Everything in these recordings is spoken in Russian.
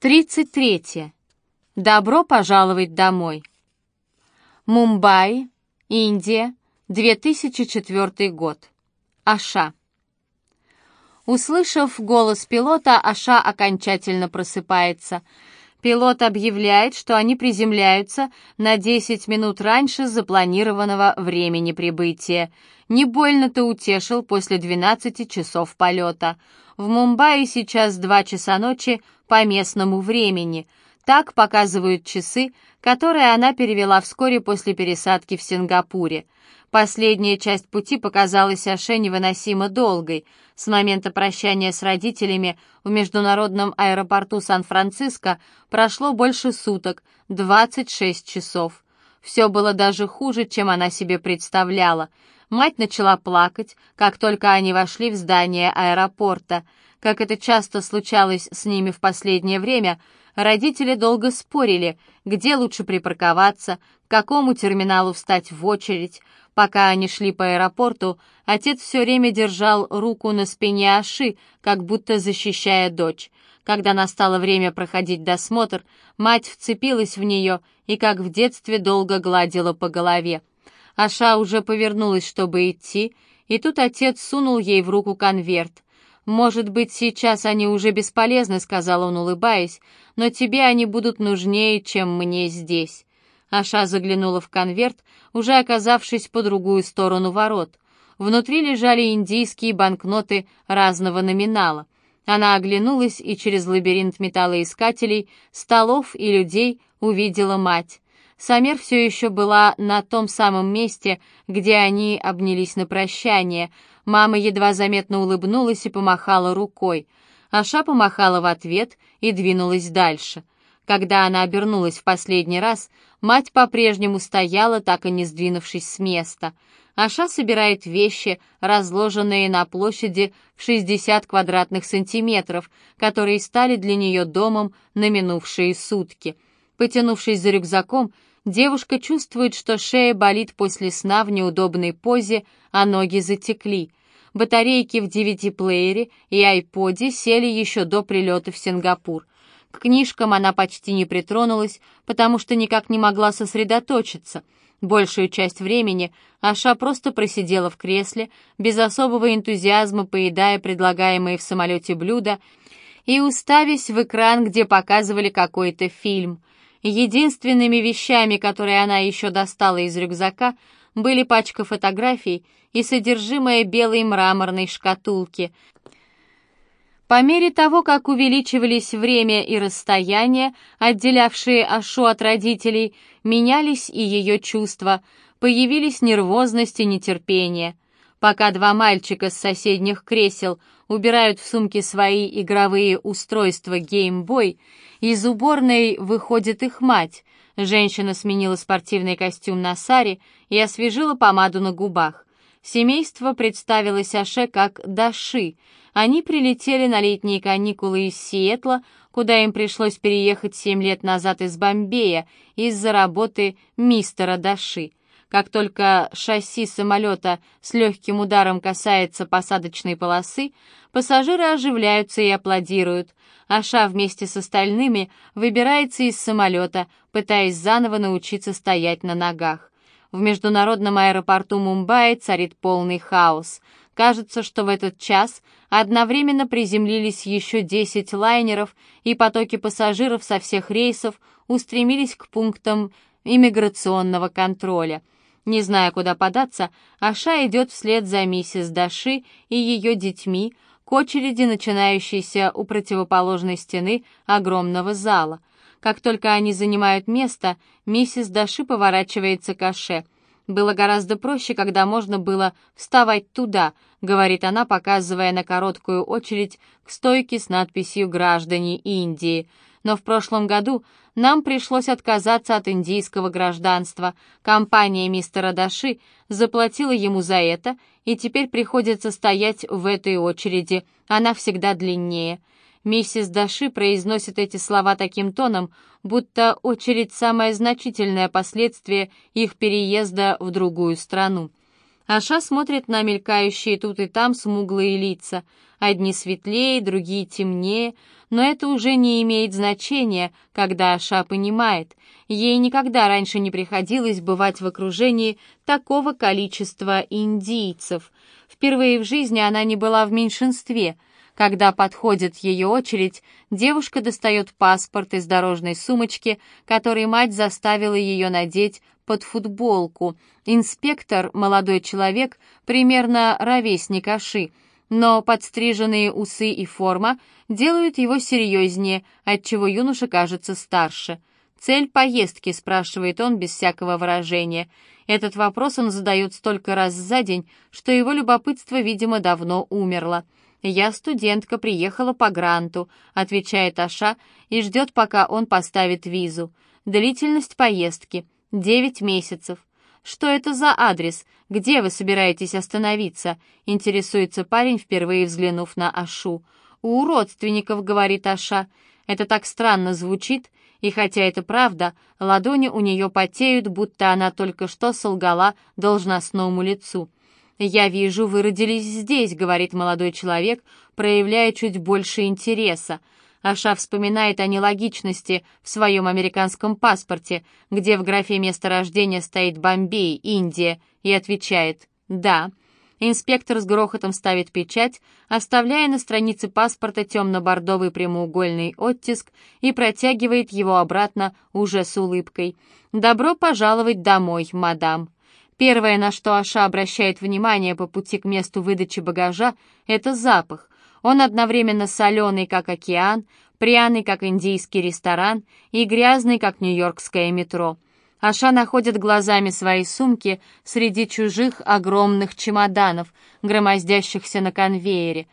33. Добро пожаловать домой. Мумбаи, Индия, 2004 год. Аша. Услышав голос пилота, Аша окончательно просыпается. Пилот объявляет, что они приземляются на 10 минут раньше запланированного времени прибытия. Не больно-то утешил после 12 часов полета. В Мумбаи сейчас 2 часа ночи по местному времени. Так показывают часы, которые она перевела вскоре после пересадки в Сингапуре. Последняя часть пути показалась Аше невыносимо долгой. С момента прощания с родителями в международном аэропорту Сан-Франциско прошло больше суток, 26 часов. Все было даже хуже, чем она себе представляла. Мать начала плакать, как только они вошли в здание аэропорта. Как это часто случалось с ними в последнее время, родители долго спорили, где лучше припарковаться, к какому терминалу встать в очередь. Пока они шли по аэропорту, отец все время держал руку на спине Аши, как будто защищая дочь. Когда настало время проходить досмотр, мать вцепилась в нее и, как в детстве, долго гладила по голове. Аша уже повернулась, чтобы идти, и тут отец сунул ей в руку конверт. «Может быть, сейчас они уже бесполезны», — сказал он, улыбаясь, «но тебе они будут нужнее, чем мне здесь». Аша заглянула в конверт, уже оказавшись по другую сторону ворот. Внутри лежали индийские банкноты разного номинала. Она оглянулась и через лабиринт металлоискателей, столов и людей увидела мать. Самер все еще была на том самом месте, где они обнялись на прощание — Мама едва заметно улыбнулась и помахала рукой. Аша помахала в ответ и двинулась дальше. Когда она обернулась в последний раз, мать по-прежнему стояла, так и не сдвинувшись с места. Аша собирает вещи, разложенные на площади в 60 квадратных сантиметров, которые стали для нее домом на минувшие сутки. Потянувшись за рюкзаком, девушка чувствует, что шея болит после сна в неудобной позе, а ноги затекли. Батарейки в DVD-плеере и айподе сели еще до прилета в Сингапур. К книжкам она почти не притронулась, потому что никак не могла сосредоточиться. Большую часть времени Аша просто просидела в кресле, без особого энтузиазма поедая предлагаемые в самолете блюда и уставясь в экран, где показывали какой-то фильм. Единственными вещами, которые она еще достала из рюкзака, были пачка фотографий и содержимое белой мраморной шкатулки. По мере того, как увеличивались время и расстояние, отделявшие Ашу от родителей, менялись и ее чувства, появились нервозность и нетерпение. Пока два мальчика с соседних кресел убирают в сумки свои игровые устройства геймбой, из уборной выходит их мать. Женщина сменила спортивный костюм на Саре и освежила помаду на губах. Семейство представилось Аше как Даши. Они прилетели на летние каникулы из Сиэтла, куда им пришлось переехать семь лет назад из Бомбея из-за работы мистера Даши. Как только шасси самолета с легким ударом касается посадочной полосы, пассажиры оживляются и аплодируют. Аша вместе с остальными выбирается из самолета, пытаясь заново научиться стоять на ногах. В международном аэропорту Мумбаи царит полный хаос. Кажется, что в этот час одновременно приземлились еще 10 лайнеров, и потоки пассажиров со всех рейсов устремились к пунктам иммиграционного контроля. Не зная, куда податься, Аша идет вслед за миссис Даши и ее детьми к очереди, начинающейся у противоположной стены огромного зала. Как только они занимают место, миссис Даши поворачивается к Аше. «Было гораздо проще, когда можно было вставать туда», — говорит она, показывая на короткую очередь к стойке с надписью «Граждане Индии». Но в прошлом году нам пришлось отказаться от индийского гражданства. Компания мистера Даши заплатила ему за это, и теперь приходится стоять в этой очереди. Она всегда длиннее. Миссис Даши произносит эти слова таким тоном, будто очередь — самое значительное последствие их переезда в другую страну. Аша смотрит на мелькающие тут и там смуглые лица. Одни светлее, другие темнее, но это уже не имеет значения, когда Аша понимает. Ей никогда раньше не приходилось бывать в окружении такого количества индийцев. Впервые в жизни она не была в меньшинстве. Когда подходит ее очередь, девушка достает паспорт из дорожной сумочки, который мать заставила ее надеть под футболку. Инспектор, молодой человек, примерно ровесник Аши, но подстриженные усы и форма делают его серьезнее, отчего юноша кажется старше. «Цель поездки?» — спрашивает он без всякого выражения. Этот вопрос он задает столько раз за день, что его любопытство, видимо, давно умерло. «Я студентка, приехала по гранту», — отвечает Аша и ждет, пока он поставит визу. Длительность поездки — «Девять месяцев. Что это за адрес? Где вы собираетесь остановиться?» — интересуется парень, впервые взглянув на Ашу. «У родственников», — говорит Аша. Это так странно звучит, и хотя это правда, ладони у нее потеют, будто она только что солгала должностному лицу. «Я вижу, вы родились здесь», — говорит молодой человек, проявляя чуть больше интереса. Аша вспоминает о нелогичности в своем американском паспорте, где в графе место рождения стоит Бомбей, Индия, и отвечает «да». Инспектор с грохотом ставит печать, оставляя на странице паспорта темно-бордовый прямоугольный оттиск и протягивает его обратно уже с улыбкой. «Добро пожаловать домой, мадам». Первое, на что Аша обращает внимание по пути к месту выдачи багажа, это запах. Он одновременно соленый, как океан, пряный, как индийский ресторан, и грязный, как нью-йоркское метро. Аша находит глазами свои сумки среди чужих огромных чемоданов, громоздящихся на конвейере.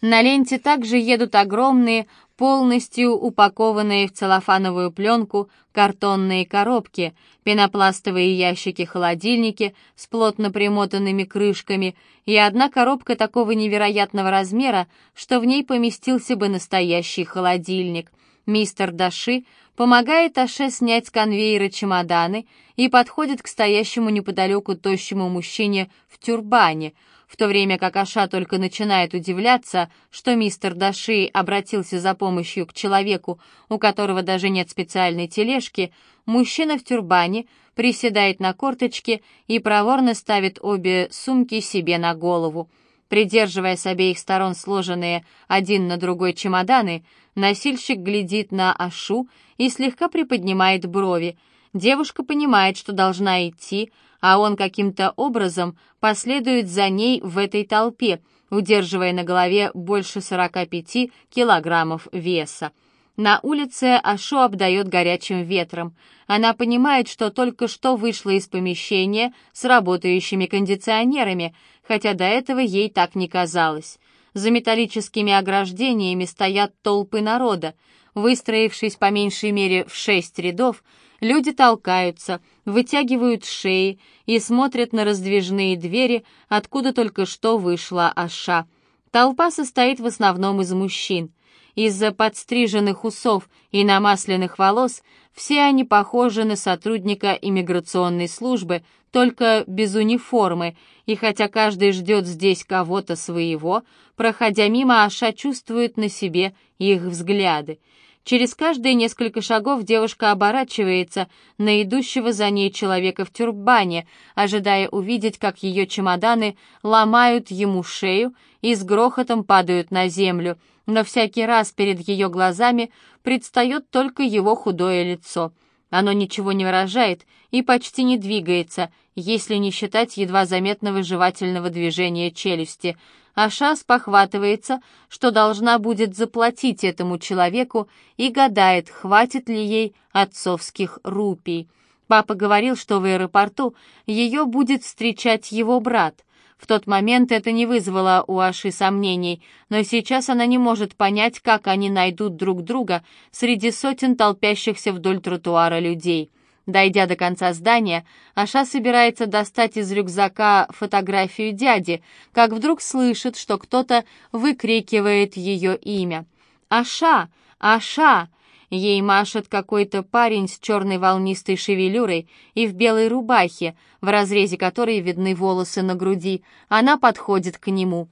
На ленте также едут огромные, полностью упакованные в целлофановую пленку картонные коробки, пенопластовые ящики-холодильники с плотно примотанными крышками и одна коробка такого невероятного размера, что в ней поместился бы настоящий холодильник. Мистер Даши помогает Аше снять с конвейера чемоданы и подходит к стоящему неподалеку тощему мужчине в тюрбане — в то время как Аша только начинает удивляться, что мистер Даши обратился за помощью к человеку, у которого даже нет специальной тележки, мужчина в тюрбане приседает на корточки и проворно ставит обе сумки себе на голову. Придерживая с обеих сторон сложенные один на другой чемоданы, носильщик глядит на Ашу и слегка приподнимает брови. Девушка понимает, что должна идти, а он каким-то образом последует за ней в этой толпе, удерживая на голове больше 45 килограммов веса. На улице Ашу обдает горячим ветром. Она понимает, что только что вышла из помещения с работающими кондиционерами, хотя до этого ей так не казалось. За металлическими ограждениями стоят толпы народа. Выстроившись по меньшей мере в шесть рядов, Люди толкаются, вытягивают шеи и смотрят на раздвижные двери, откуда только что вышла Аша. Толпа состоит в основном из мужчин. Из-за подстриженных усов и намасленных волос все они похожи на сотрудника иммиграционной службы, только без униформы, и хотя каждый ждет здесь кого-то своего, проходя мимо, Аша чувствует на себе их взгляды. Через каждые несколько шагов девушка оборачивается на идущего за ней человека в тюрбане, ожидая увидеть, как ее чемоданы ломают ему шею и с грохотом падают на землю, но всякий раз перед ее глазами предстает только его худое лицо. Оно ничего не выражает и почти не двигается, если не считать едва заметного жевательного движения челюсти — Аша спохватывается, что должна будет заплатить этому человеку и гадает, хватит ли ей отцовских рупий. Папа говорил, что в аэропорту ее будет встречать его брат. В тот момент это не вызвало у Аши сомнений, но сейчас она не может понять, как они найдут друг друга среди сотен толпящихся вдоль тротуара людей. Дойдя до конца здания, Аша собирается достать из рюкзака фотографию дяди, как вдруг слышит, что кто-то выкрикивает ее имя. «Аша! Аша!» Ей машет какой-то парень с черной волнистой шевелюрой и в белой рубахе, в разрезе которой видны волосы на груди. Она подходит к нему.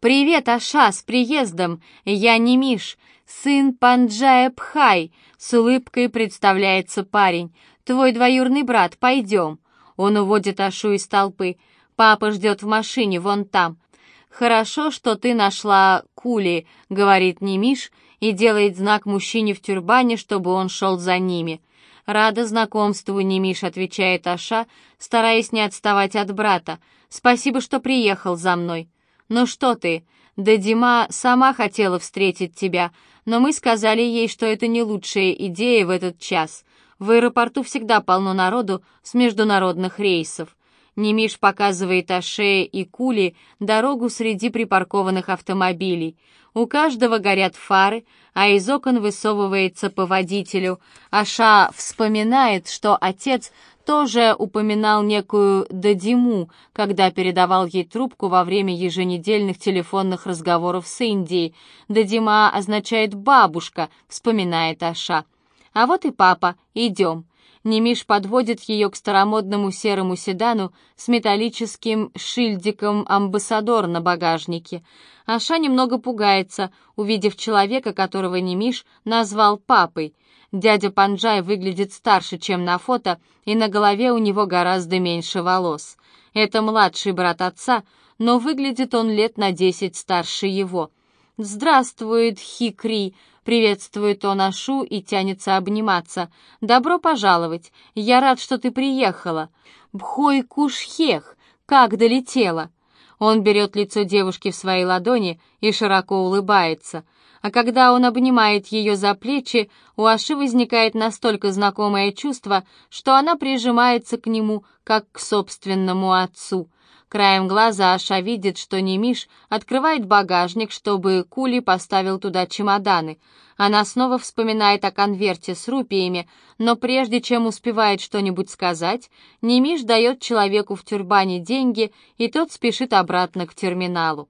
«Привет, Аша, с приездом! Я не Миш, сын Панджая Пхай!» С улыбкой представляется парень. «Твой двоюрный брат, пойдем!» Он уводит Ашу из толпы. «Папа ждет в машине, вон там». «Хорошо, что ты нашла кули», — говорит Немиш и делает знак мужчине в тюрбане, чтобы он шел за ними. «Рада знакомству, Немиш», — отвечает Аша, стараясь не отставать от брата. «Спасибо, что приехал за мной». «Ну что ты? Да Дима сама хотела встретить тебя, но мы сказали ей, что это не лучшая идея в этот час. В аэропорту всегда полно народу с международных рейсов. Немиш показывает Аше и Кули дорогу среди припаркованных автомобилей. У каждого горят фары, а из окон высовывается по водителю. Аша вспоминает, что отец тоже упоминал некую Дадиму, когда передавал ей трубку во время еженедельных телефонных разговоров с Индией. Дадима означает «бабушка», вспоминает Аша. «А вот и папа, идем». Немиш подводит ее к старомодному серому седану с металлическим шильдиком «Амбассадор» на багажнике. Аша немного пугается, увидев человека, которого Немиш назвал папой. Дядя Панджай выглядит старше, чем на фото, и на голове у него гораздо меньше волос. Это младший брат отца, но выглядит он лет на десять старше его. «Здравствует, Хикри!» Приветствует он Ашу и тянется обниматься. «Добро пожаловать! Я рад, что ты приехала!» «Бхой кушхех! Как долетела!» Он берет лицо девушки в свои ладони и широко улыбается. А когда он обнимает ее за плечи, у Аши возникает настолько знакомое чувство, что она прижимается к нему, как к собственному отцу. Краем глаза Аша видит, что Немиш открывает багажник, чтобы Кули поставил туда чемоданы. Она снова вспоминает о конверте с рупиями, но прежде чем успевает что-нибудь сказать, Немиш дает человеку в тюрбане деньги, и тот спешит обратно к терминалу.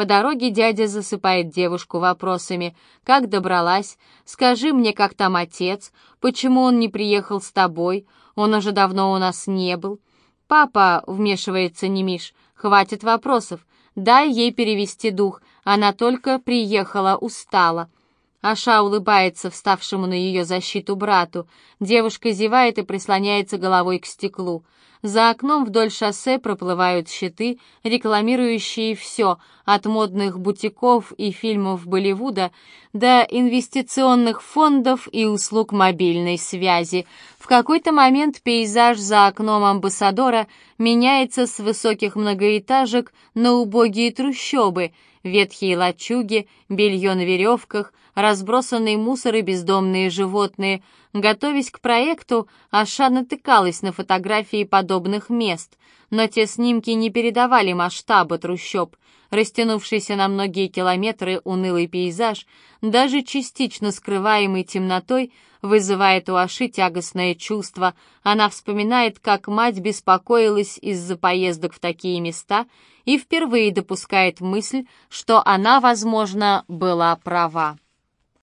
По дороге дядя засыпает девушку вопросами «Как добралась? Скажи мне, как там отец? Почему он не приехал с тобой? Он уже давно у нас не был». «Папа», — вмешивается Немиш, — «хватит вопросов. Дай ей перевести дух. Она только приехала, устала». Аша улыбается вставшему на ее защиту брату. Девушка зевает и прислоняется головой к стеклу. За окном вдоль шоссе проплывают щиты, рекламирующие все, от модных бутиков и фильмов Болливуда до инвестиционных фондов и услуг мобильной связи. В какой-то момент пейзаж за окном амбассадора меняется с высоких многоэтажек на убогие трущобы, ветхие лачуги, белье на веревках, разбросанный мусор и бездомные животные. Готовясь к проекту, Аша натыкалась на фотографии подобных мест, но те снимки не передавали масштаба трущоб. Растянувшийся на многие километры унылый пейзаж, даже частично скрываемый темнотой, вызывает у Аши тягостное чувство. Она вспоминает, как мать беспокоилась из-за поездок в такие места и впервые допускает мысль, что она, возможно, была права.